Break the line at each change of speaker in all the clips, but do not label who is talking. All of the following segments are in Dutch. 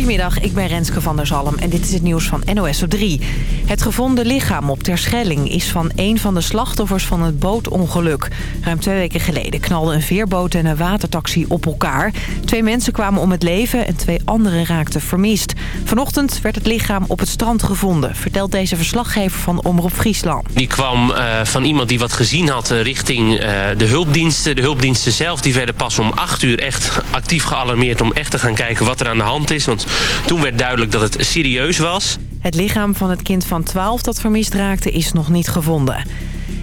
Goedemiddag, ik ben Renske van der Zalm en dit is het nieuws van NOS op 3. Het gevonden lichaam op Terschelling is van een van de slachtoffers van het bootongeluk. Ruim twee weken geleden knalden een veerboot en een watertaxi op elkaar. Twee mensen kwamen om het leven en twee anderen raakten vermist. Vanochtend werd het lichaam op het strand gevonden, vertelt deze verslaggever van Omroep Friesland.
Die kwam uh, van iemand die wat gezien had uh, richting uh, de hulpdiensten. De hulpdiensten zelf die werden pas om 8 uur echt actief gealarmeerd om echt te gaan kijken wat er aan de hand is. Want toen werd duidelijk dat het serieus was.
Het lichaam van het kind van 12 dat vermist raakte is nog niet gevonden.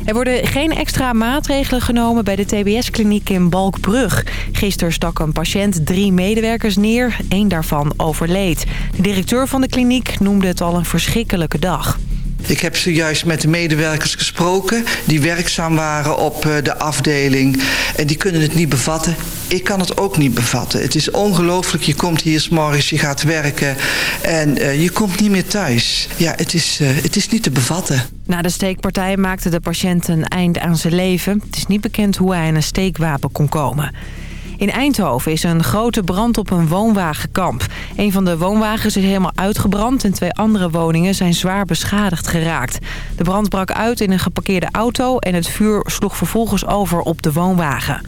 Er worden geen extra maatregelen genomen bij de TBS-kliniek in Balkbrug. Gisteren stak een patiënt drie medewerkers neer. Eén daarvan overleed. De directeur van de kliniek noemde het al een verschrikkelijke dag.
Ik heb zojuist met de medewerkers gesproken die werkzaam waren op de afdeling. En die kunnen het niet bevatten. Ik kan het ook niet bevatten. Het is ongelooflijk. Je komt hier s'morgens, je gaat werken en uh, je komt niet meer thuis. Ja, het is, uh, het is niet te bevatten.
Na de steekpartij maakte de patiënt een eind aan zijn leven. Het is niet bekend hoe hij aan een steekwapen kon komen. In Eindhoven is een grote brand op een woonwagenkamp. Een van de woonwagens is helemaal uitgebrand... en twee andere woningen zijn zwaar beschadigd geraakt. De brand brak uit in een geparkeerde auto... en het vuur sloeg vervolgens over op de woonwagen.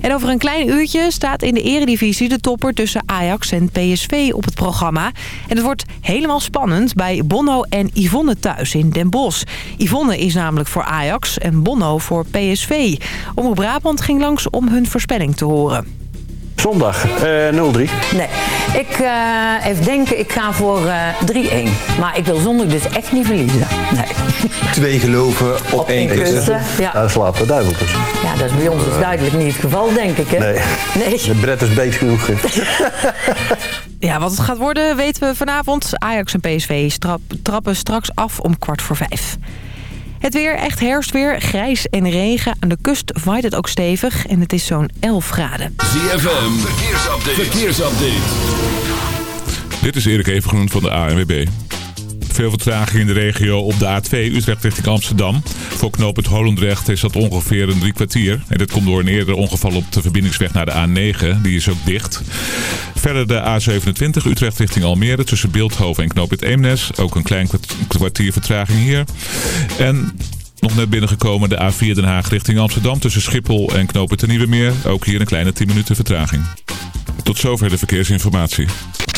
En over een klein uurtje staat in de eredivisie de topper tussen Ajax en PSV op het programma. En het wordt helemaal spannend bij Bonno en Yvonne thuis in Den Bosch. Yvonne is namelijk voor Ajax en Bonno voor PSV. Omroep Brabant ging langs om hun voorspelling te horen.
Zondag uh, 0-3.
Nee, ik uh, even denken, ik ga voor uh, 3-1. Maar ik wil zondag dus echt niet verliezen. Nee.
Twee geloven op,
Op
één kussen.
kussen, ja.
Daar slaapt de duivel tussen.
Ja, dat is bij ons dus duidelijk niet het geval, denk ik. Hè?
Nee.
Nee.
De bret is beet genoeg.
Ja, wat het gaat worden weten we vanavond. Ajax en PSV trappen straks af om kwart voor vijf. Het weer, echt herfstweer, grijs en regen. Aan de kust waait het ook stevig en het is zo'n 11 graden.
ZFM, verkeersupdate. verkeersupdate.
Dit is Erik Evengroen van de ANWB. Veel vertraging in de regio op de A2 Utrecht richting Amsterdam. Voor knooppunt Holendrecht is dat ongeveer een drie kwartier. En dit komt door een eerder ongeval op de verbindingsweg naar de A9. Die is ook dicht. Verder de A27 Utrecht richting Almere tussen Beeldhoven en knooppunt Eemnes. Ook een klein kwartier vertraging hier. En nog net binnengekomen de A4 Den Haag richting Amsterdam tussen Schiphol en knooppunt Nieuwe Meer. Ook hier een kleine 10 minuten vertraging. Tot zover de verkeersinformatie.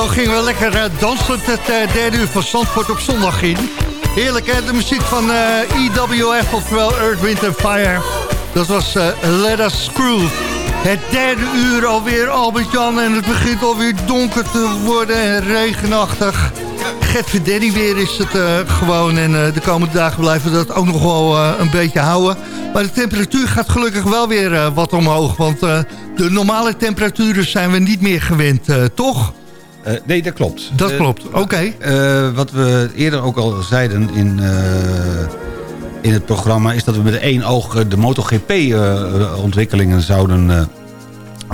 Zo gingen we lekker uh, dansend het eh, derde uur van Zandvoort op zondag in. Heerlijk hè, de muziek van eh EWF, oftewel Earth, Wind Fire. Dat was Let Us Screw. Het derde uur alweer, Albert-Jan, en het begint alweer donker te worden en regenachtig. Gert Verderi weer is het gewoon en de komende dagen blijven we dat ook nog wel een beetje houden. Maar de temperatuur gaat gelukkig wel weer wat omhoog, want de normale temperaturen zijn we niet meer gewend, toch?
Eh, nee, dat klopt.
Dat
Eh,
klopt, oké.
eh, wat we eerder ook al zeiden in, in het programma... is dat we met één oog de MotoGP-ontwikkelingen zouden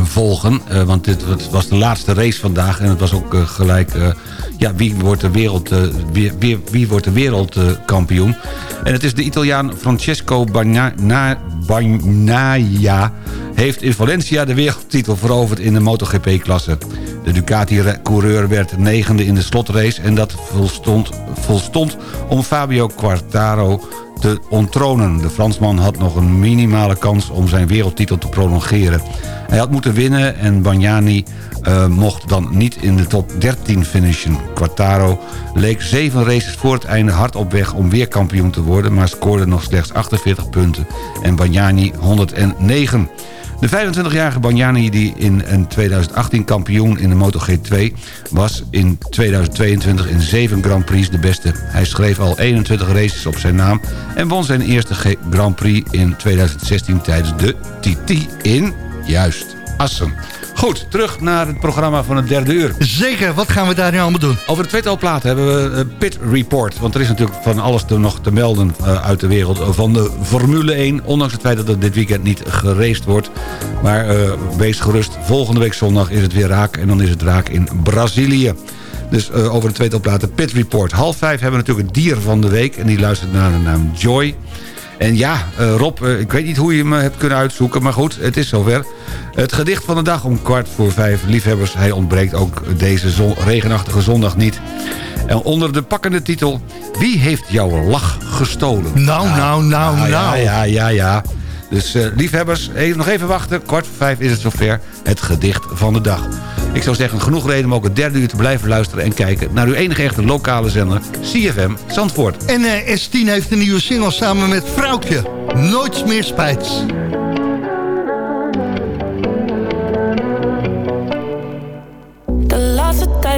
volgen. Eh, want dit was- de laatste race vandaag. En het was ook eh, gelijk... eh, ja, wie wordt de, wereld, wie, wie, wordt de wereldkampioen? en het is de Italiaan Francesco Bagna- na- Bagnaia... heeft in Valencia de wereldtitel veroverd in de MotoGP-klasse. De Ducati-coureur werd negende in de slotrace... en dat volstond, volstond om Fabio Quartaro te onttronen. De Fransman had nog een minimale kans om zijn wereldtitel te prolongeren. Hij had moeten winnen en Bagnani eh, mocht dan niet in de top 13 finishen. Quartaro leek zeven races voor het einde hard op weg om weer kampioen te worden... maar scoorde nog slechts 48 punten en Bagnani 109. De 25-jarige Bagnani die in een 2018 kampioen in de MotoGP2 was in 2022 in 7 Grand Prix de beste. Hij schreef al 21 races op zijn naam en won zijn eerste Grand Prix in 2016 tijdens de TT in, juist, Assen. Goed, terug naar het programma van het derde uur.
Zeker, wat gaan we daar nu allemaal doen?
Over de tweetal platen hebben we eh, Pit Report. Want er is natuurlijk van alles te, nog te melden eh, uit de wereld van de Formule 1. Ondanks het feit dat het dit weekend niet geraced wordt. Maar eh, wees gerust, volgende week zondag is het weer raak. En dan is het raak in Brazilië. Dus over de tweetal platen Pit Report. Half vijf hebben we natuurlijk het dier van de week. En die luistert naar de naam Joy. En ja, eh, Rob, eh, ik weet niet hoe je hem eh, hebt kunnen uitzoeken... maar goed, het is zover. Het gedicht van de dag om kwart voor vijf. Liefhebbers, hij ontbreekt ook deze zon, regenachtige zondag niet. En onder de pakkende titel... Wie heeft jouw lach gestolen?
Nou, nou, nou,
ja,
nou.
Ja, ja, ja. Dus eh, liefhebbers, even, nog even wachten. Kwart voor vijf is het zover. Het gedicht van de dag. Ik zou zeggen, genoeg reden om ook het derde uur te blijven luisteren... en kijken naar uw enige echte lokale zender, CFM Zandvoort.
En eh, S10 heeft een nieuwe single samen met Vrouwtje. Nooit meer spijt.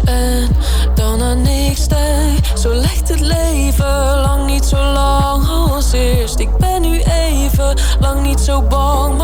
en
dan aan niks. Zo lijkt het leven lang niet zo lang als eerst. Ik ben nu even lang niet zo bang,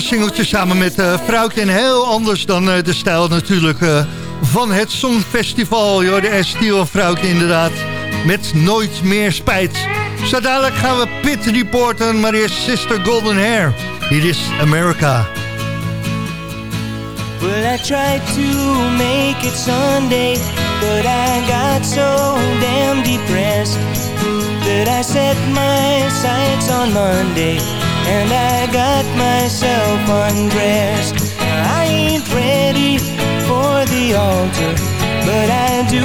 singeltje samen met eh Vrouwtje. En heel anders dan eh, de stijl natuurlijk eh, van het Songfestival. Joh, de Estiel Vrouwtje inderdaad. Met Nooit Meer Spijt. Zo dadelijk gaan we Pit reporten, maar eerst Sister Golden Hair. Hier is America.
Well, I tried to make it Sunday, but I got so damn depressed that I set my sights on Monday and I got myself undressed. I ain't ready for the altar, but I do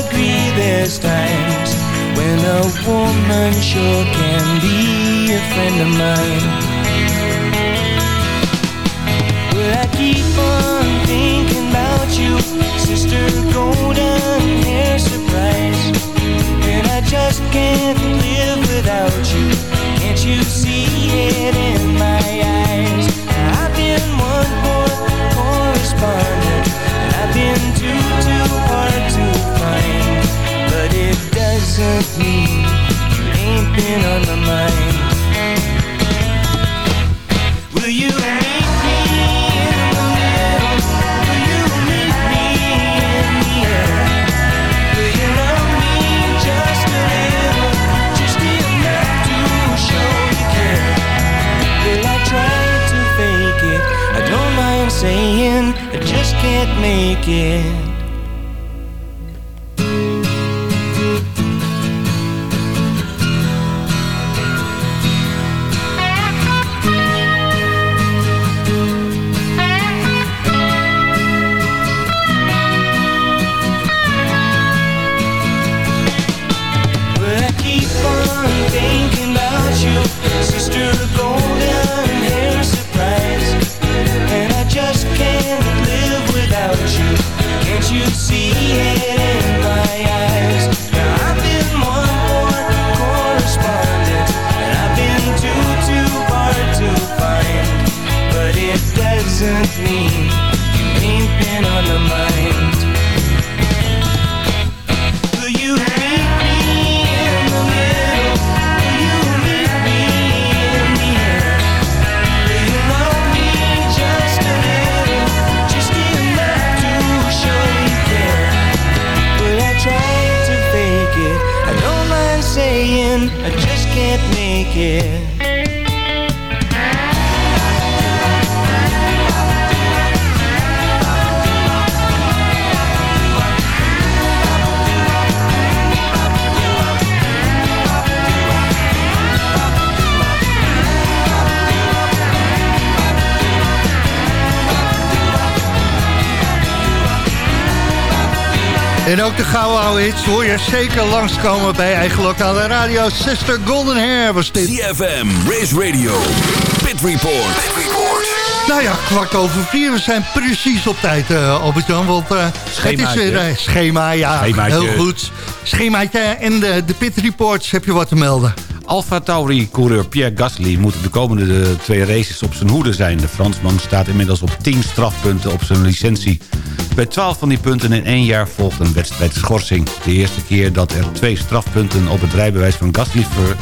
agree there's times when a woman sure can be a friend of mine. Well, I keep on thinking about you, sister golden hair surprise. And I just can't live without you. Can't you see it make it. care.
En ook de gouden oude hits hoor je zeker langskomen bij eigen lokale radio. Sister Golden Hair was dit.
CFM, Race Radio, Pit Report.
Nou ja, kwart over vier. We zijn precies op tijd, eh Albert-Jan. Want eh, het is weer eh, schema, ja,
Schemaatje.
heel goed. Schemaatje en de, de pit reports heb je wat te melden.
Alfa Tauri-coureur Pierre Gasly moet de komende twee races op zijn hoede zijn. De Fransman staat inmiddels op 10 strafpunten op zijn licentie. Bij 12 van die punten in één jaar volgt een wedstrijdschorsing. De eerste keer dat er twee strafpunten op het rijbewijs van Gasly ver-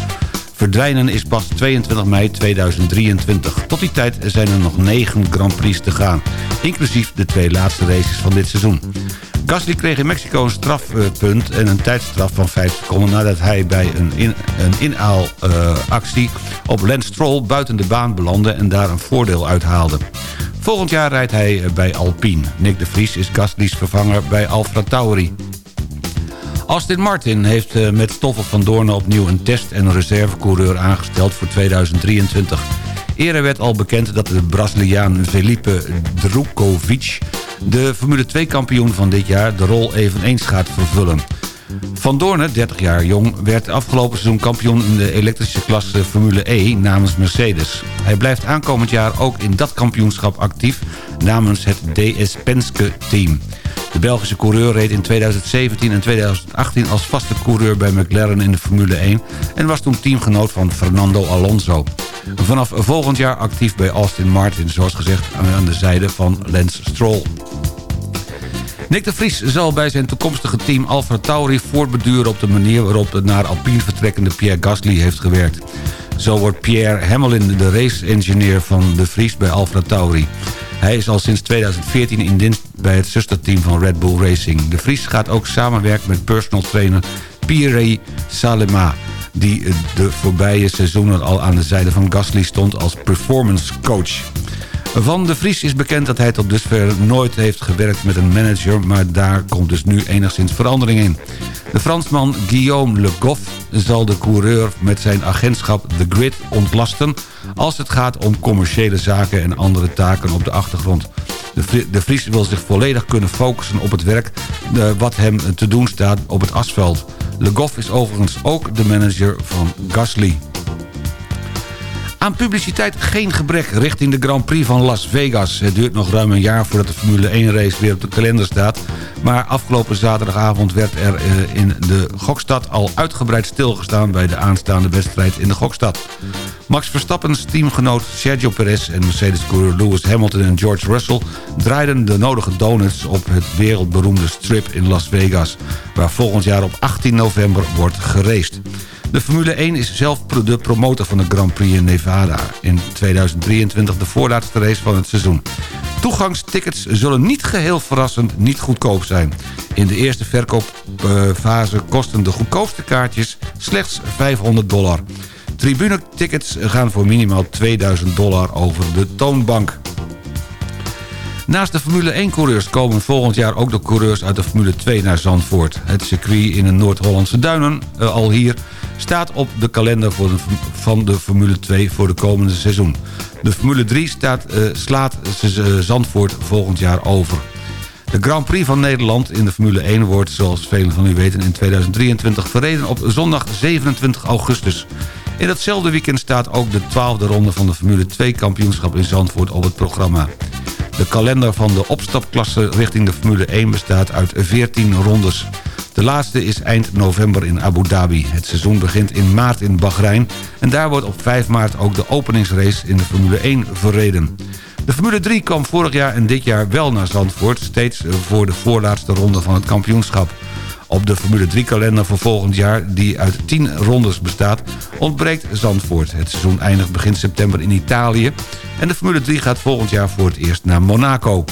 Verdwijnen is pas 22 mei 2023. Tot die tijd zijn er nog 9 Grand Prix te gaan. Inclusief de twee laatste races van dit seizoen. Gasly kreeg in Mexico een strafpunt en een tijdstraf van 5 seconden... nadat hij bij een, in, een inhaalactie op Lance Stroll buiten de baan belandde... en daar een voordeel uithaalde. Volgend jaar rijdt hij bij Alpine. Nick de Vries is Gasly's vervanger bij Alfa Tauri. Aston Martin heeft eh, met Stoffel van Doornen opnieuw een test- en reservecoureur aangesteld voor 2023. Eerder werd al bekend dat de Braziliaan Felipe Drukovic... de Formule 2-kampioen van dit jaar de rol eveneens gaat vervullen. Van Doornen, 30 jaar jong, werd afgelopen seizoen kampioen in de elektrische klasse Formule E namens Mercedes. Hij blijft aankomend jaar ook in dat kampioenschap actief namens het DS Penske team. De Belgische coureur reed in 2017 en 2018 als vaste coureur bij McLaren in de Formule 1... en was toen teamgenoot van Fernando Alonso. Vanaf volgend jaar actief bij Austin Martin, zoals gezegd aan de zijde van Lance Stroll. Nick de Vries zal bij zijn toekomstige team Alfa Tauri voortbeduren op de manier waarop de naar Alpine vertrekkende Pierre Gasly heeft gewerkt. Zo wordt Pierre Hamelin de race-engineer van de Vries bij Alfa Tauri. Hij is al sinds 2014 in dienst bij het zusterteam van Red Bull Racing. De Vries gaat ook samenwerken met personal trainer Pierre Salema die de voorbije seizoenen al aan de zijde van Gasly stond als performance coach. Van de Vries is bekend dat hij tot dusver nooit heeft gewerkt met een manager... maar daar komt dus nu enigszins verandering in. De Fransman Guillaume Le Goff zal de coureur met zijn agentschap The Grid ontlasten... als het gaat om commerciële zaken en andere taken op de achtergrond. De Vries wil zich volledig kunnen focussen op het werk eh, wat hem te doen staat op het asfalt. Le Goff is overigens ook de manager van Gasly. Aan publiciteit geen gebrek richting de Grand Prix van Las Vegas. Het duurt nog ruim een jaar voordat de Formule 1 race weer op de kalender staat. Maar afgelopen zaterdagavond werd er eh, in de Gokstad al uitgebreid stilgestaan... bij de aanstaande wedstrijd in de Gokstad. Max Verstappen's teamgenoot Sergio Perez en Mercedes-coureur Lewis Hamilton en George Russell... draaiden de nodige donuts op het wereldberoemde strip in Las Vegas... waar volgend jaar op 18 november wordt geraced. De Formule 1 is zelf de promotor van de Grand Prix in Nevada. In 2023 de voorlaatste race van het seizoen. Toegangstickets zullen niet geheel verrassend niet goedkoop zijn. In de eerste verkoopfase kosten de goedkoopste kaartjes slechts 500 dollar. Tribune-tickets gaan voor minimaal 2000 dollar over de toonbank. Naast de Formule 1-coureurs komen volgend jaar ook de coureurs uit de Formule 2 naar Zandvoort. Het circuit in de Noord-Hollandse Duinen, uh, al hier, staat op de kalender voor van de Formule 2 voor de komende seizoen. De Formule 3 staat, uh, slaat uh, Zandvoort volgend jaar over. De Grand Prix van Nederland in de Formule 1 wordt, zoals velen van u weten, in 2023 verreden op zondag 27 augustus. In datzelfde weekend staat ook de 12e ronde van de Formule 2 kampioenschap in Zandvoort op het programma. De kalender van de opstapklasse richting de Formule 1 bestaat uit 14 rondes. De laatste is eind november in Abu Dhabi. Het seizoen begint in maart in Bahrein... en daar wordt op 5 maart ook de openingsrace in de Formule 1 verreden. De Formule 3 kwam vorig jaar en dit jaar wel naar Zandvoort... steeds voor de voorlaatste ronde van het kampioenschap. Op de Formule 3-kalender voor volgend jaar, die uit 10 rondes bestaat... ontbreekt Zandvoort. Het seizoen eindigt begin september in Italië... en de Formule 3 gaat volgend jaar voor het eerst naar Monaco.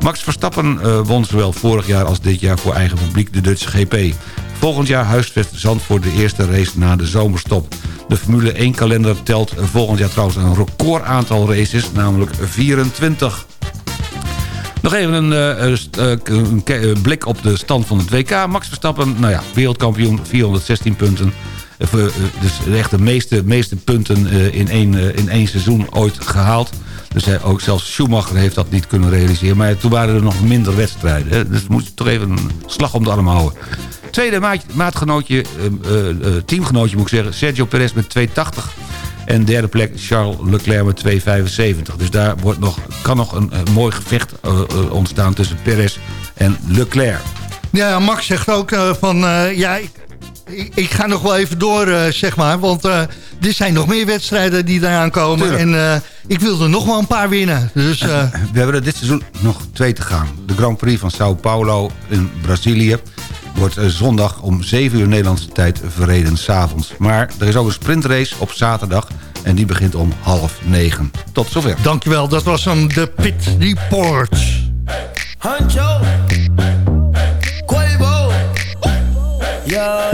Max Verstappen uh, won zowel vorig jaar als dit jaar voor eigen publiek de Dutch GP. Volgend jaar huisvest Zandvoort de eerste race na de zomerstop. De Formule 1-kalender telt volgend jaar trouwens een record aantal races, namelijk 24. Nog even een, uh, een, een, blik op de stand van het WK. Max Verstappen, nou ja, wereldkampioen, 416 punten. Dus echt de meeste, meeste punten in één, in één seizoen ooit gehaald. Dus hij, ook zelfs Schumacher heeft dat niet kunnen realiseren. Maar toen waren er nog minder wedstrijden. Dus moet je toch even een slag om de arm houden. Tweede maat, maatgenootje, teamgenootje moet ik zeggen... Sergio Perez met 2,80. En derde plek Charles Leclerc met 2,75. Dus daar wordt nog, kan nog een, een mooi gevecht uh, ontstaan tussen Perez en Leclerc.
Ja, Max zegt ook van... ja, ik, ik, ga nog wel even door, uh, zeg maar. Want er zijn nog meer wedstrijden die eraan komen. Tuurlijk. En ik wil er nog wel een paar winnen. Dus,
We hebben er dit seizoen nog twee te gaan. De Grand Prix van Sao Paulo in Brazilië. Wordt eh, zondag om 7 uur Nederlandse tijd verreden s'avonds. Maar er is ook een sprintrace op zaterdag en die begint om half negen. Tot zover.
Dankjewel, dat was hem, de Pit Report.
Huncho, Quavo, yeah,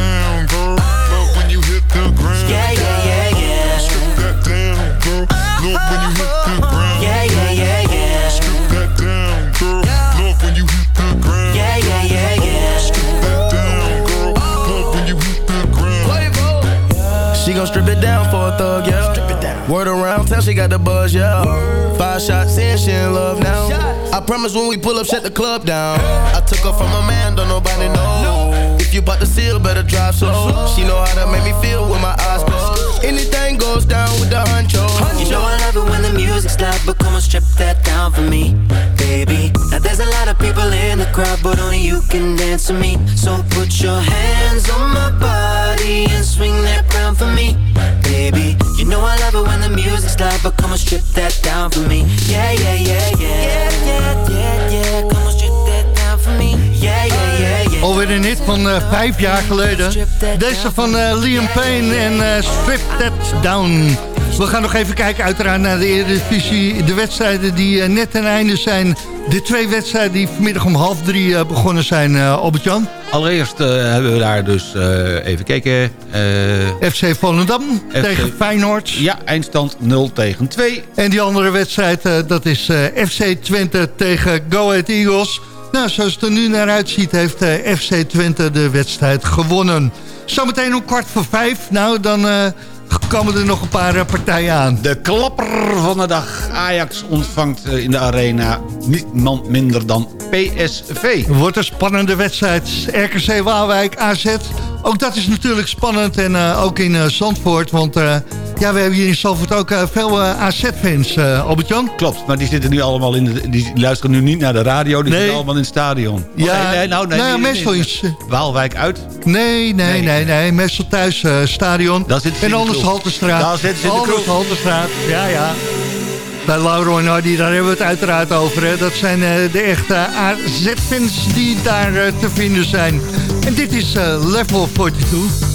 Yeah, yeah, yeah, yeah.
Strip that down, girl. Love when you hit the ground.
Yeah, yeah, yeah, yeah.
Strip that down, girl. Love when you hit the ground.
Yeah, yeah, yeah, yeah.
Strip that down, girl. Love when you hit the ground.
She gon' strip it down for a thug, yeah. Strip it down. Word around town, she got the buzz, yeah. Five shots in, she in love now. I promise when we pull up, shut the club down. I took her from a man, don't nobody know. If you bout to seal, better drive slow. Oh. She know how to make me feel with my eyes closed. Oh. Anything goes down with the honcho.
You know I love it when the music's loud, but come on, strip that down for me, baby. Now there's a lot of people in the crowd, but only you can dance with me. So put your hands on my body and swing that round for me, baby. You know I love it when the music's loud, but come on, strip that down for me. Yeah, yeah, yeah, yeah. Yeah, yeah, yeah, yeah. Come on, strip that down for me.
Alweer een hit van eh, vijf jaar geleden. Deze van eh, Liam Payne en eh, Strip That Down. We gaan nog even kijken uiteraard naar de Eredivisie. De wedstrijden die net ten einde zijn. De twee wedstrijden die vanmiddag om half drie begonnen zijn, eh, Albert-Jan.
Allereerst eh, hebben we daar dus, even kijken...
FC Volendam
FC
tegen Feyenoord.
Ja, eindstand 0 tegen 2.
En die andere wedstrijd, dat is FC Twente tegen Go Ahead Eagles. Nou, zoals het er nu naar uitziet, heeft eh, FC Twente de wedstrijd gewonnen. Zometeen om kwart voor vijf. Nou, dan eh, komen er nog een paar eh, partijen aan.
De klapper van de dag. Ajax ontvangt in de arena niemand minder dan PSV.
Wordt een spannende wedstrijd. RKC Waalwijk, AZ. Ook dat is natuurlijk spannend. En eh, ook in eh, Zandvoort. Want eh, ja, we hebben hier in Zandvoort ook veel AZ-fans, Albert-Jan.
Klopt, maar die zitten nu allemaal in de, die luisteren nu niet naar de radio, die
Nee.
zitten allemaal in het stadion. Oh,
Ja,
nee, nee, nou, nee,
nou ja,
nee,
meestal is...
Waalwijk uit.
Nee, nee, nee, nee. Meestal thuis stadion. En
de
anders. Halterstraat.
Daar zitten ze in de kroeg.
Ja, ja. Bij Lauro en Hardy, daar hebben we het uiteraard over. Hè. Dat zijn eh, de echte AZ-fans die daar eh, te vinden zijn. En dit is eh, Level 42.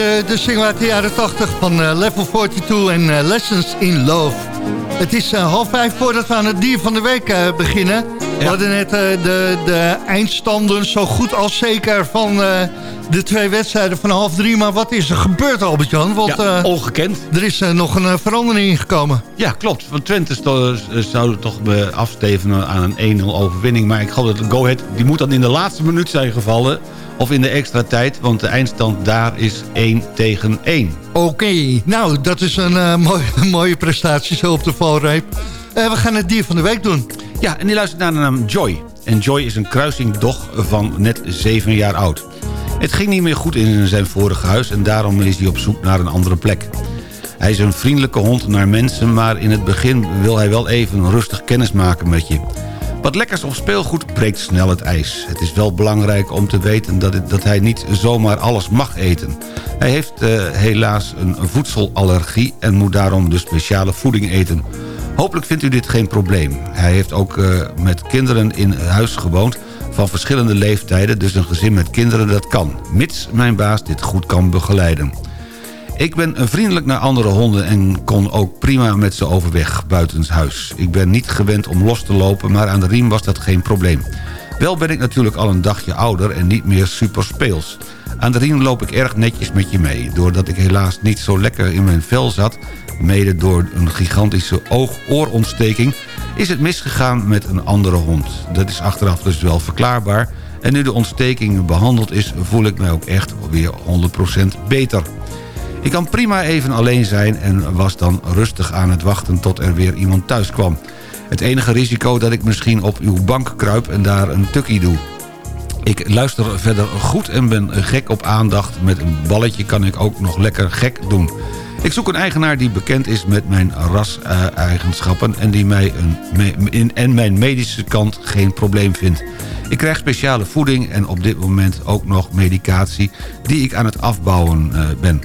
Hoorde de single uit de jaren 80 van eh, Level 42 en eh, Lessons in Love. Het is eh, half vijf voordat we aan het dier van de week beginnen. We hadden net de, de eindstanden zo goed als zeker van de twee wedstrijden van half drie. Maar wat is er gebeurd, Albert-Jan? Want
Ja, ongekend.
er is nog een verandering gekomen.
Ja, klopt. Want Twente zou toch afstevenen aan een 1-0 overwinning. Maar ik geloof dat Go Ahead, die moet dan in de laatste minuut zijn gevallen. Of in de extra tijd, want de eindstand daar is 1 tegen 1.
Oké, nou, dat is een eh, mooie, mooie prestatie zo op de valreep. Eh, we gaan het dier van de week doen.
Ja, en die luistert naar de naam Joy. En Joy is een kruisingdog van net 7 jaar oud. Het ging niet meer goed in zijn vorige huis en daarom is hij op zoek naar een andere plek. Hij is een vriendelijke hond naar mensen, maar in het begin wil hij wel even rustig kennis maken met je. Wat lekkers of speelgoed breekt snel het ijs. Het is wel belangrijk om te weten dat, hij niet zomaar alles mag eten. Hij heeft eh, helaas een voedselallergie en moet daarom de speciale voeding eten. Hopelijk vindt u dit geen probleem. Hij heeft ook eh, met kinderen in huis gewoond van verschillende leeftijden... dus een gezin met kinderen dat kan, mits mijn baas dit goed kan begeleiden. Ik ben vriendelijk naar andere honden en kon ook prima met ze overweg buitenshuis. Ik ben niet gewend om los te lopen, maar aan de riem was dat geen probleem. Wel ben ik natuurlijk al een dagje ouder en niet meer super speels. Aan de riem loop ik erg netjes met je mee. Doordat ik helaas niet zo lekker in mijn vel zat... mede door een gigantische oog-oorontsteking... is het misgegaan met een andere hond. Dat is achteraf dus wel verklaarbaar... en nu de ontsteking behandeld is... voel ik mij ook echt weer 100% beter. Ik kan prima even alleen zijn en was dan rustig aan het wachten tot er weer iemand thuis kwam. Het enige risico dat ik misschien op uw bank kruip en daar een tukkie doe. Ik luister verder goed en ben gek op aandacht. Met een balletje kan ik ook nog lekker gek doen. Ik zoek een eigenaar die bekend is met mijn ras-eigenschappen... en die mij een en mijn medische kant geen probleem vindt. Ik krijg speciale voeding en op dit moment ook nog medicatie... die ik aan het afbouwen eh, ben.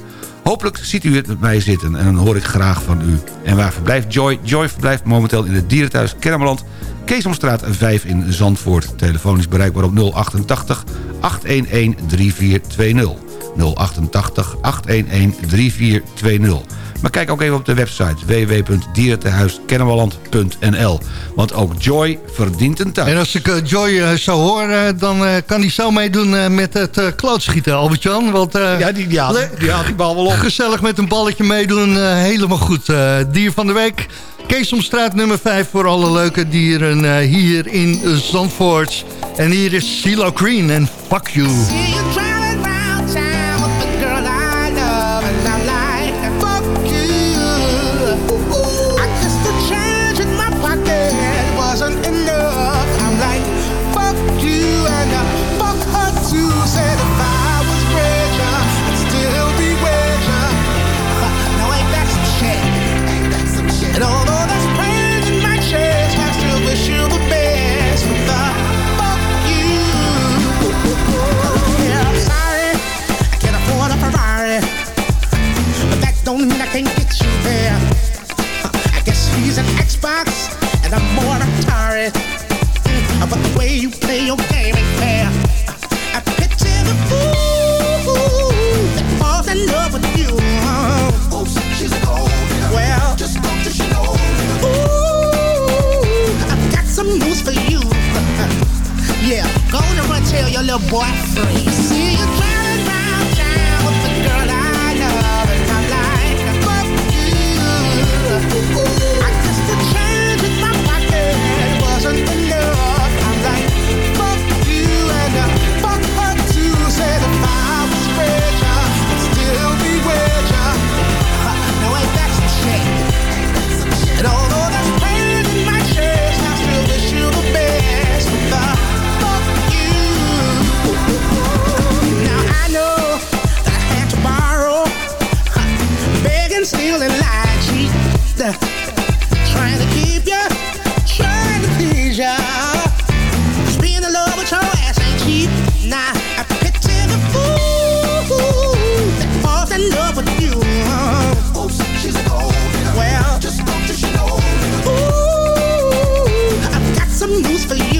Hopelijk ziet u het met mij zitten en dan hoor ik graag van u. En waar verblijft Joy? Joy verblijft momenteel in het dierenthuis Kermeland... Keesomstraat 5 in Zandvoort. Telefoon is bereikbaar op 088 811 3420. 088 811 3420. Maar kijk ook even op de website www.dierentehuiskennemerland.nl. Want ook Joy verdient een thuis.
En als ik eh, Joy eh, zou horen, dan eh, kan hij zo meedoen eh, met het uh, klootschieten, Albert-Jan. Want, eh,
Ja, die, ja, die haalt die bal wel op.
Gezellig met een balletje meedoen, eh, helemaal goed. Eh, dier van de week, Keesomstraat nummer 5 voor alle leuke dieren eh, hier in Zandvoort. En hier is CeeLo Green en Fuck You.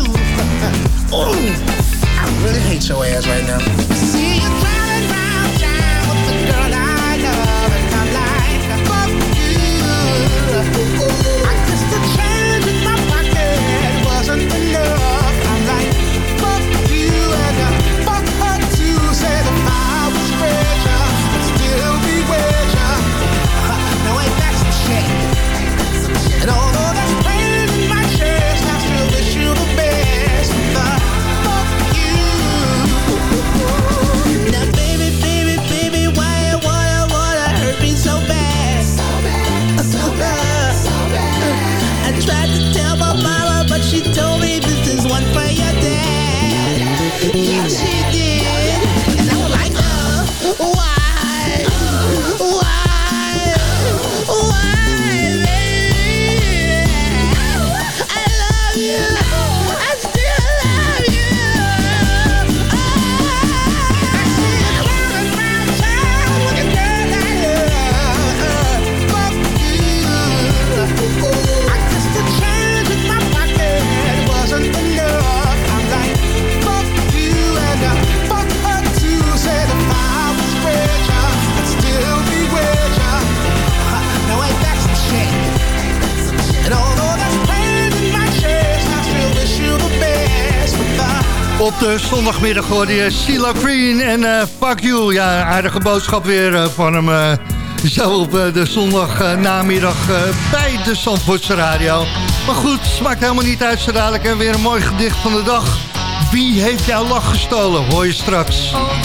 Ooh, I really
hate your ass right now. See you.
op de zondagmiddag hoorde je eh, Sheila Green en eh, Fuck You. Ja, aardige boodschap weer eh, van hem. zelf zo op de zondagnamiddag bij de Zandvoortse Radio. Maar goed, smaakt helemaal niet uit. Zo dadelijk en weer een mooi gedicht van de dag. Wie heeft jouw lach gestolen? Hoor je straks.
Oh.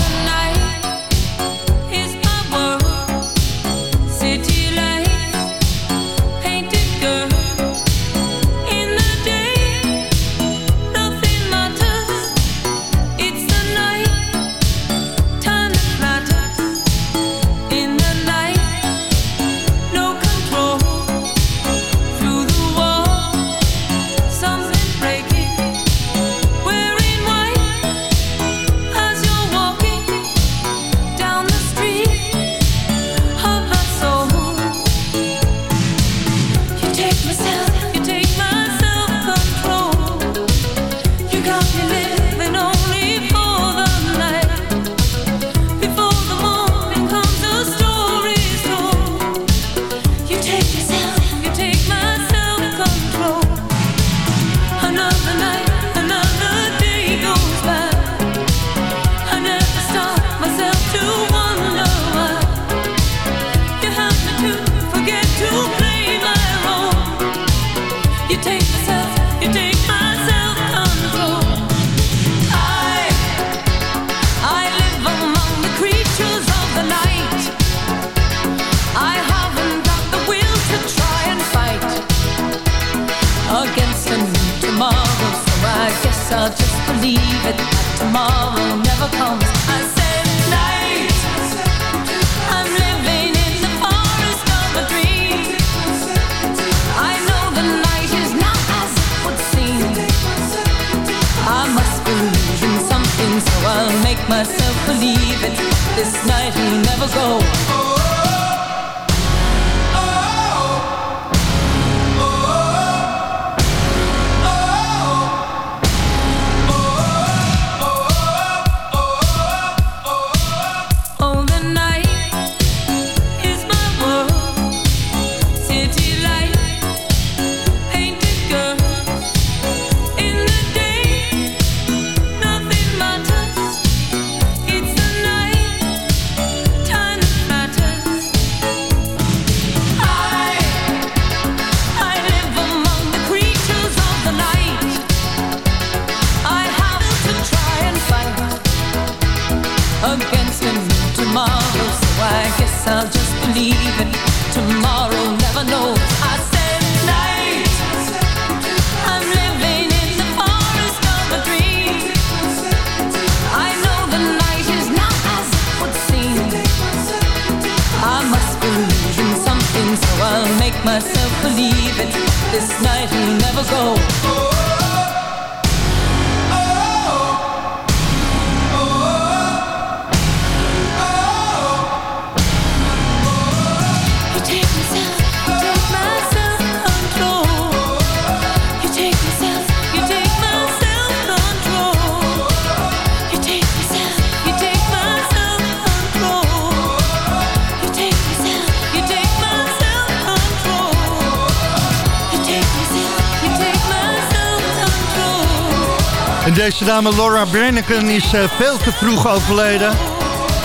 Dame Laura Brenneken is eh, veel te vroeg overleden.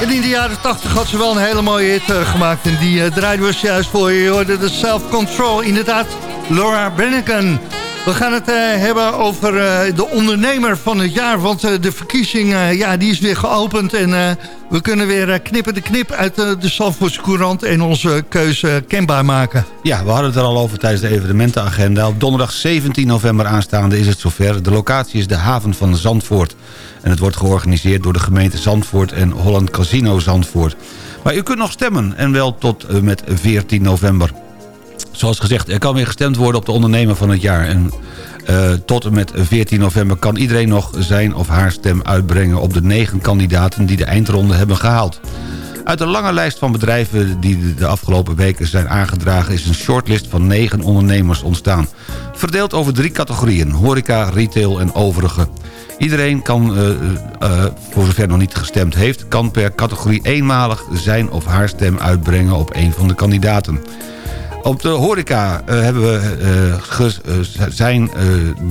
En in de jaren 80 had ze wel een hele mooie hit eh, gemaakt. En die uh, draaiden we juist voor je. Je hoorde de Self Control. Inderdaad, Laura Brenneken. We gaan het uh, hebben over uh, de ondernemer van het jaar. Want uh, de verkiezing ja, die is weer geopend. En we kunnen weer knippen de knip uit de Zandvoortse Courant... en onze keuze kenbaar maken.
Ja, we hadden het er al over tijdens de evenementenagenda. Op donderdag 17 november aanstaande is het zover. De locatie is de haven van Zandvoort. En het wordt georganiseerd door de gemeente Zandvoort en Holland Casino Zandvoort. Maar u kunt nog stemmen en wel tot met 14 november. Zoals gezegd, er kan weer gestemd worden op de ondernemer van het jaar. En uh, tot en met 14 november kan iedereen nog zijn of haar stem uitbrengen... op de negen kandidaten die de eindronde hebben gehaald. Uit de lange lijst van bedrijven die de afgelopen weken zijn aangedragen... is een shortlist van negen ondernemers ontstaan. Verdeeld over drie categorieën. Horeca, retail en overige. Iedereen kan, uh, uh, voor zover nog niet gestemd heeft... kan per categorie eenmalig zijn of haar stem uitbrengen op een van de kandidaten. Op de horeca uh, hebben we, ges, uh, zijn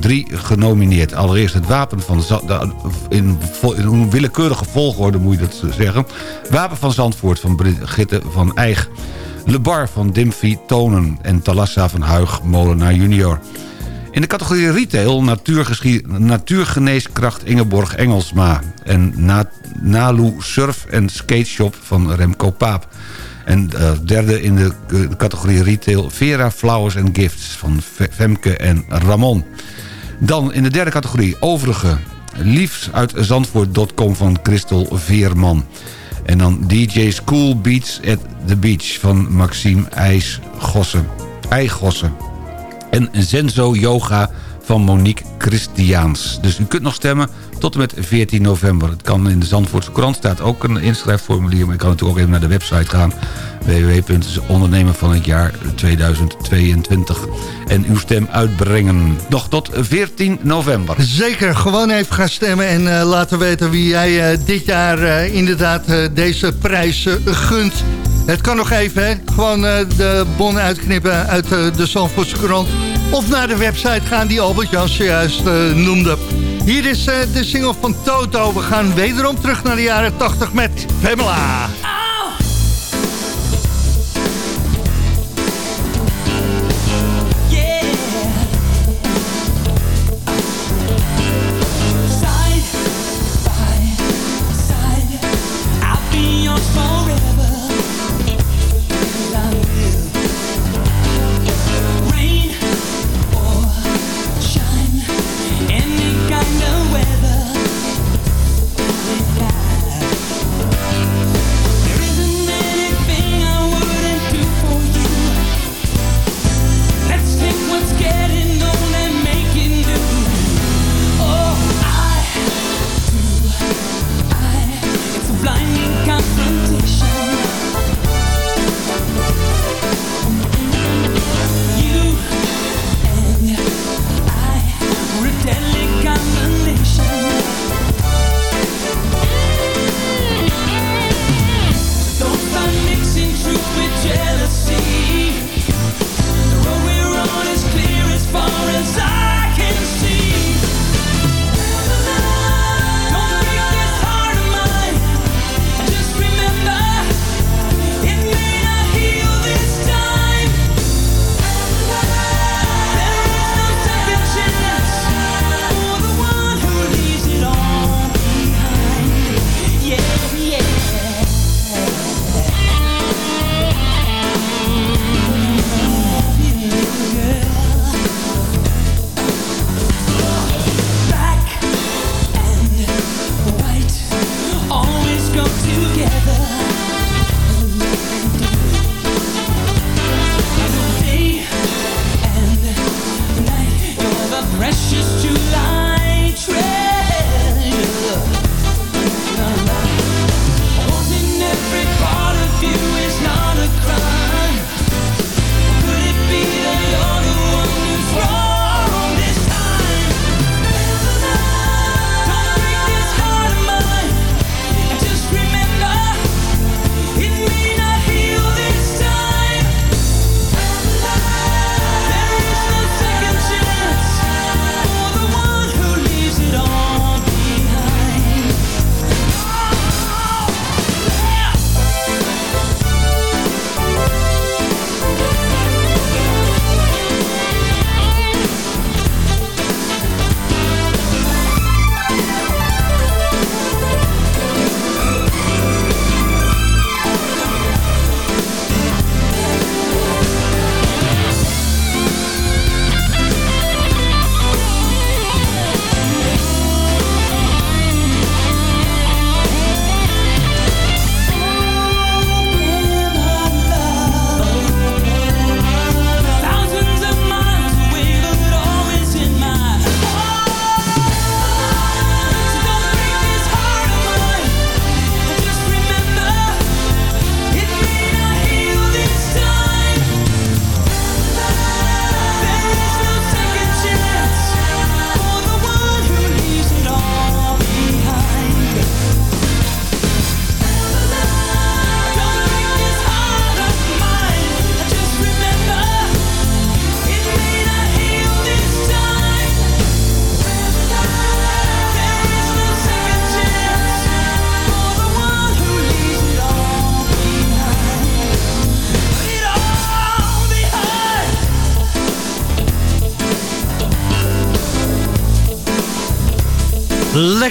drie genomineerd. Allereerst het wapen van... In, in een willekeurige volgorde moet je dat zeggen. Wapen van Zandvoort van Brigitte van Eig. Le Bar van Dimfy Tonen. En Talassa van Huig Molenaar junior. In de categorie retail natuurgeneeskracht Ingeborg Engelsma. En Na Nalu Surf en Skate Shop van Remco Paap. En uh, derde in de, uh, categorie retail Vera Flowers and Gifts van Femke en Ramon. Dan in de derde categorie overige liefs uit Zandvoort.com van Christel Veerman. En dan DJ School Beats at the Beach van Maxime IJsgossen. Eigossen. En Zenzo Yoga van Monique Christiaans. Dus u kunt nog stemmen tot en met 14 november. Het kan in de Zandvoortse krant staat ook een inschrijfformulier... maar je kan natuurlijk ook even naar de website gaan www.ondernemer van het jaar 2022 en uw stem uitbrengen. Nog tot 14 november.
Zeker, gewoon even gaan stemmen en uh, laten weten wie jij uh, dit jaar uh, inderdaad deze prijs gunt. Het kan nog even, hè? Gewoon de bon uitknippen uit de Zandvoortse krant. Of naar de website gaan die Albert Jan zojuist noemde. Hier is de single van Toto. We gaan wederom terug naar de jaren 80 met Pamela.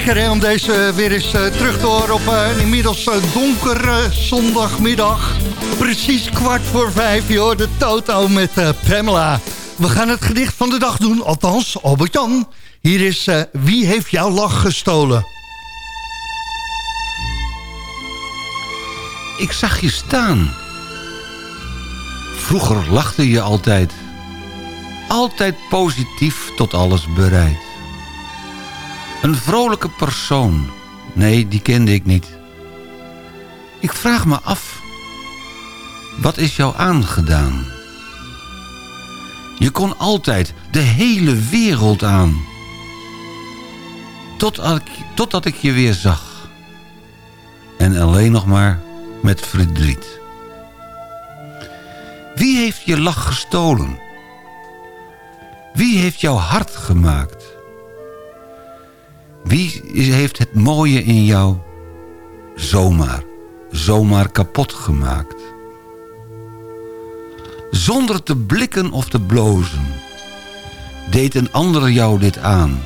Lekker hè, om deze weer eens eh, terug te horen op eh, een inmiddels uh, donkere zondagmiddag. Precies kwart voor vijf, joh, de Toto met eh, Pamela. We gaan het gedicht van de dag doen, althans Albert-Jan. Hier is eh, Wie heeft jouw lach gestolen?
Ik zag je staan. Vroeger lachte je altijd. Altijd positief tot alles bereid. Een vrolijke persoon. Nee, die kende ik niet. Ik vraag me af. Wat is jou aangedaan? Je kon altijd de hele wereld aan. Totdat ik, totdat ik je weer zag. En alleen nog maar met verdriet. Wie heeft je lach gestolen? Wie heeft jouw hart gemaakt? Wie heeft het mooie in jou zomaar, zomaar kapot gemaakt? Zonder te blikken of te blozen, deed een ander jou dit aan.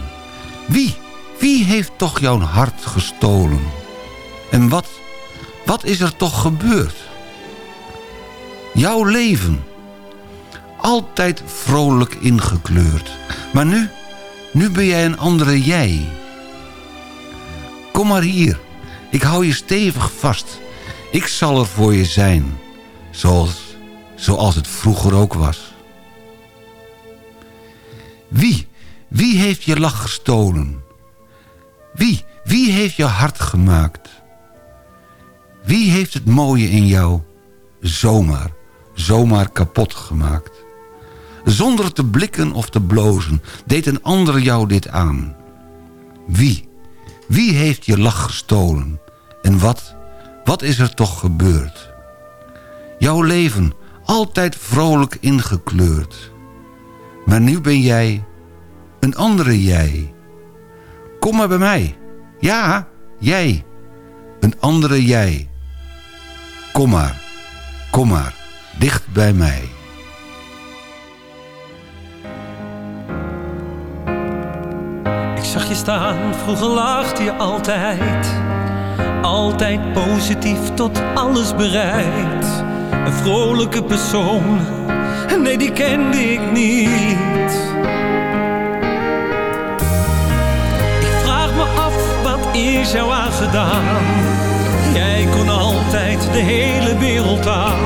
Wie, wie heeft toch jouw hart gestolen? En wat, wat is er toch gebeurd? Jouw leven, altijd vrolijk ingekleurd. Maar nu, nu ben jij een andere jij. Kom maar hier, ik hou je stevig vast. Ik zal er voor je zijn, zoals, zoals het vroeger ook was. Wie, wie heeft je lach gestolen? Wie, wie heeft je hart gemaakt? Wie heeft het mooie in jou zomaar, zomaar kapot gemaakt? Zonder te blikken of te blozen, deed een ander jou dit aan. Wie, wie heeft je lach gestolen? En wat, wat is er toch gebeurd? Jouw leven, altijd vrolijk ingekleurd. Maar nu ben jij een andere jij. Kom maar bij mij. Ja, jij. Een andere jij. Kom maar, kom maar, dicht bij mij.
Zag je staan, vroeger lachte je altijd. Altijd positief tot alles bereid. Een vrolijke persoon, nee die kende ik niet. Ik vraag me af, wat is jou aangedaan? Jij kon altijd de hele wereld aan,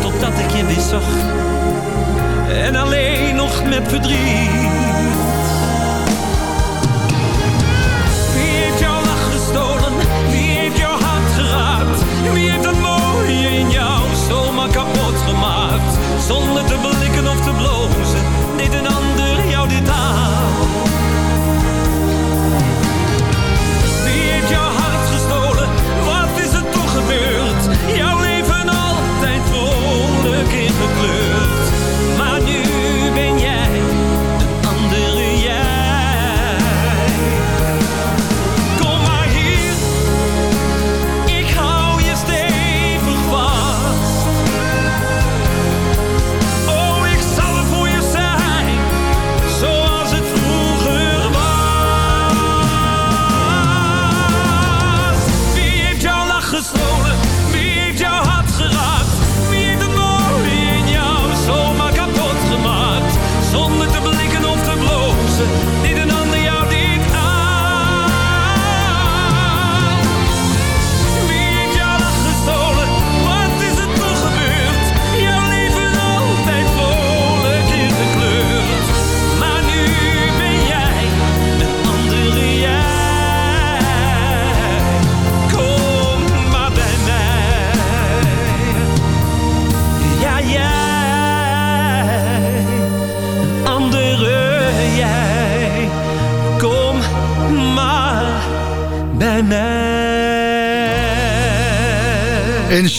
totdat ik je weer zag. En alleen nog met verdriet.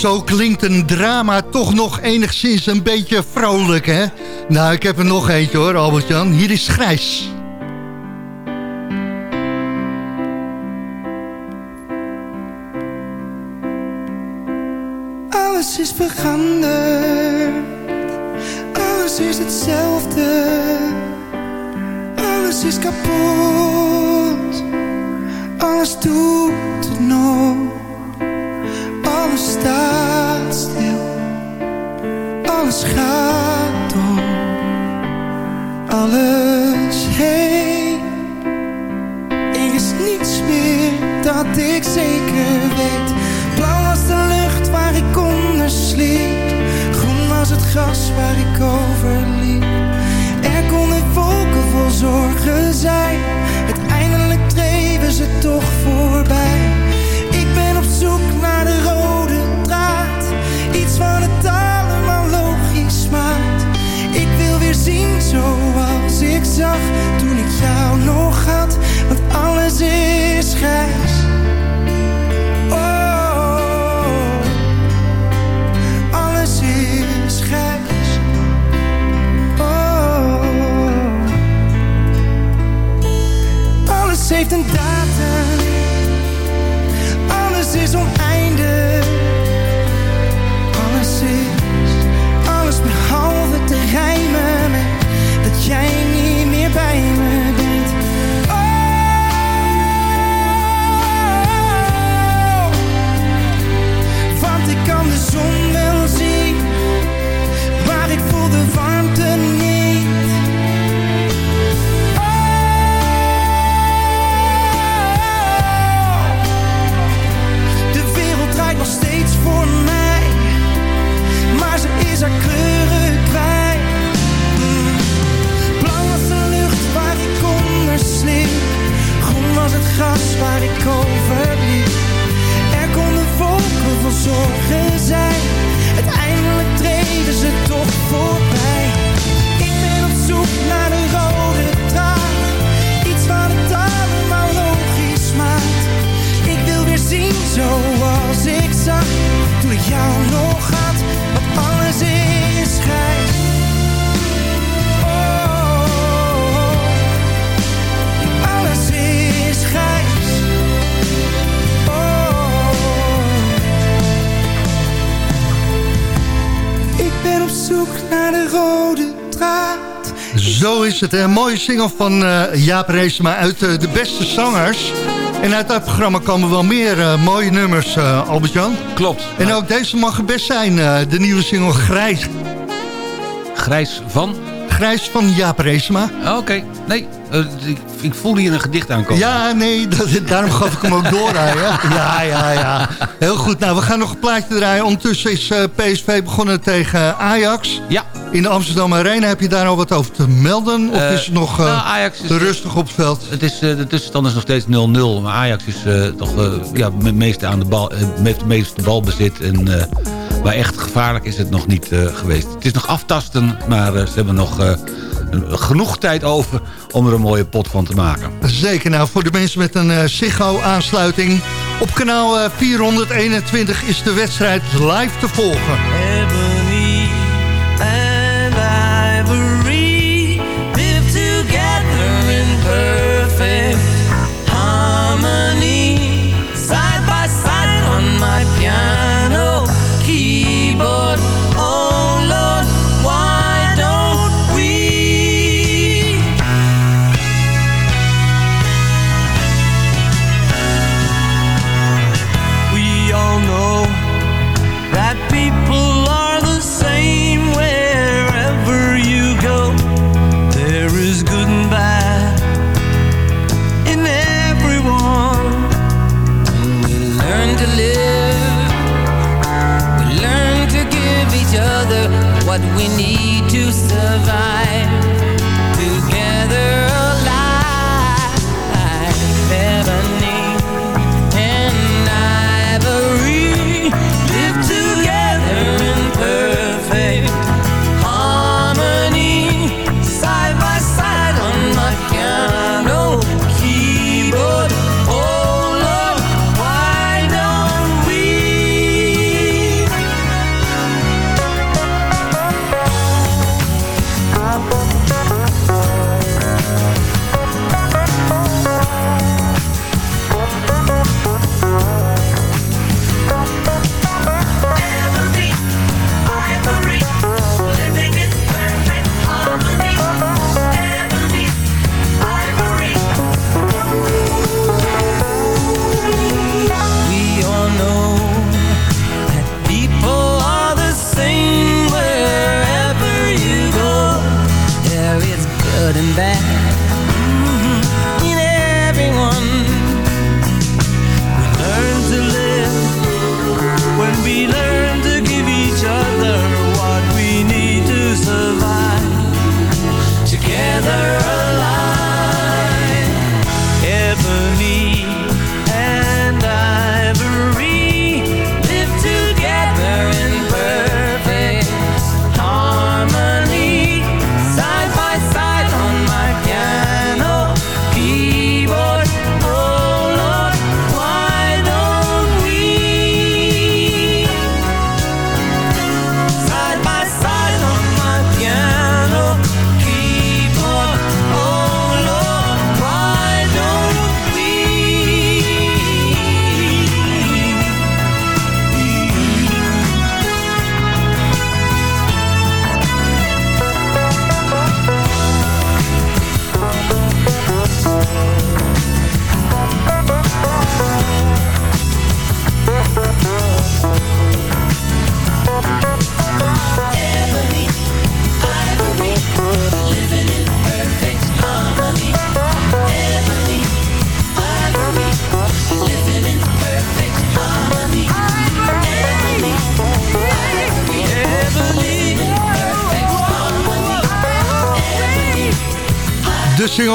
Zo klinkt een drama toch nog enigszins een beetje vrolijk, hè? Nou, ik heb er nog eentje hoor, Albert-Jan. Hier is Grijs.
Alles is veranderd. Alles gaat door, alles heen. Er is niets meer dat ik zeker weet. Blauw was de lucht waar ik onder sliep, groen was het gras waar ik over liep. Er konden wolken vol zorgen zijn, uiteindelijk dreven ze toch voorbij. Zien zoals ik zag toen ik jou nog had, want alles is grijs. Oh, alles is grijs. Oh, alles heeft een zorgen zijn, uiteindelijk treden ze toch voorbij. Ik ben op zoek naar de rode draad, iets wat het allemaal logisch maakt. Ik wil weer zien zoals ik zag toen ik jou nog had,
Zo is het. Een mooie single van eh, Jaap Reesema uit eh, De Beste Zangers. En uit dat programma komen wel meer eh, mooie nummers, Albert-Jan.
Klopt.
En ook deze mag het best zijn, de nieuwe single Grijs.
Grijs van?
Grijs van Jaap Reesema.
Oké, nee, eh, ik, ik voel hier een gedicht aankomen.
Ja, nee, dat, daarom gaf ik hem ook doorrijden. Ja, ja, ja. Heel goed. Nou, we gaan nog een plaatje draaien. Ondertussen is eh, PSV begonnen tegen Ajax.
Ja.
In de Amsterdam Arena. Heb je daar al wat over te melden? Of
Eh,
is het nog
nou, Ajax is-
rustig op het veld?
Het is, de tussenstand is nog steeds 0-0. Maar Ajax is toch ja, het meeste aan de bal, heeft het meeste balbezit. En, maar echt gevaarlijk is het nog niet eh, geweest. Het is nog aftasten, maar eh, ze hebben nog eh, genoeg tijd over... om er een mooie pot van te maken.
Zeker. Nou, voor de mensen met een eh Ziggo-aansluiting. Op kanaal eh, 421 is de wedstrijd live te volgen.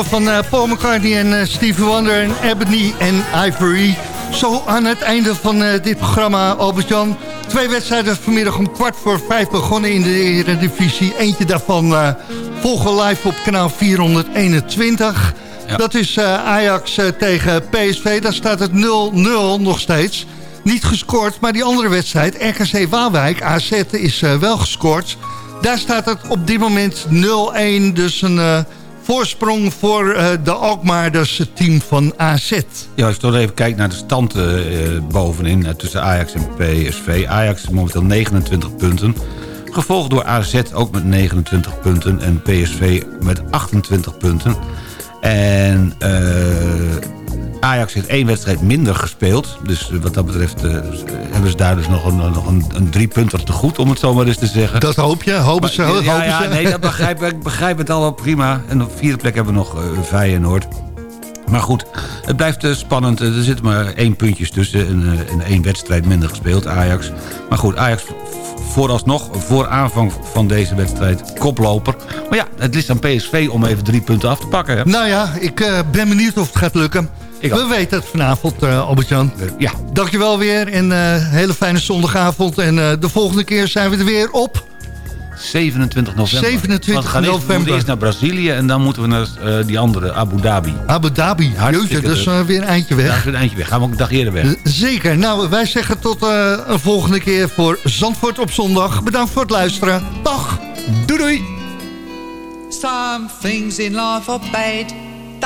Single van eh, Paul McCartney en eh, Stevie Wonder en Ebony en Ivory. Zo aan het einde van eh, dit programma, Albert-Jan. Twee wedstrijden vanmiddag om kwart voor vijf begonnen in de Eredivisie. Eentje daarvan eh, volgen live op kanaal 421. Dat is Ajax tegen PSV. Daar staat het 0-0 nog steeds. Niet gescoord, maar die andere wedstrijd, RKC Waalwijk, AZ, is wel gescoord. Daar staat het op dit moment 0-1. Dus een voorsprong voor eh, de Alkmaarders team van AZ.
Ja, als je even kijkt naar de stand eh, bovenin eh, tussen Ajax en PSV. Ajax momenteel 29 punten. Gevolgd door AZ ook met 29 punten en PSV met 28 punten. En Ajax heeft één wedstrijd minder gespeeld. Dus wat dat betreft eh, hebben ze daar dus nog een, nog een, een te goed, om het zo maar eens te zeggen.
Dat hoop je, hopen ze. Hopen
ja, ja, nee, dat begrijp ik. Begrijp het al wel prima. En op vierde plek hebben we nog uh, Feyenoord. Maar goed, het blijft eh, spannend. Er zit maar één puntjes tussen en, eh, en één wedstrijd minder gespeeld, Ajax. Maar goed, Ajax vooralsnog, voor aanvang van deze wedstrijd, koploper. Maar ja, het ligt aan PSV om even drie punten af te pakken. Hè?
Nou ja, ik eh, ben benieuwd of het gaat lukken.
Ik ook.
We weten het vanavond, eh Albert-Jan.
ja.
Dankjewel weer en eh hele fijne zondagavond. En eh, de volgende keer zijn we er weer op
27 november.
27
Want we gaan eerst- We
november.
moeten eerst naar Brazilië en dan moeten we naar eh, die andere, Abu Dhabi.
Abu Dhabi. Jeetje, dat is eh, weer een eindje weg.
Daar is weer een eindje weg. Gaan we ook een dag eerder weg.
Zeker. Nou, wij zeggen tot eh, een volgende keer voor Zandvoort op zondag. Bedankt voor het luisteren. Dag. Doei doei.
Some things in life are bad.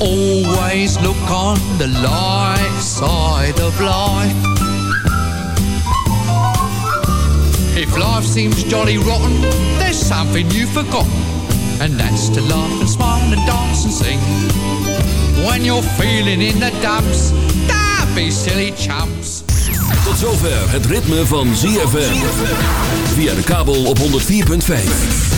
Always look on the light side of life. If life seems jolly rotten, there's something you've forgotten. And that's to laugh and smile and dance and sing. When you're feeling in the dumps, don't be silly chumps.
Tot zover het ritme van ZFM. Via de kabel op 104.5.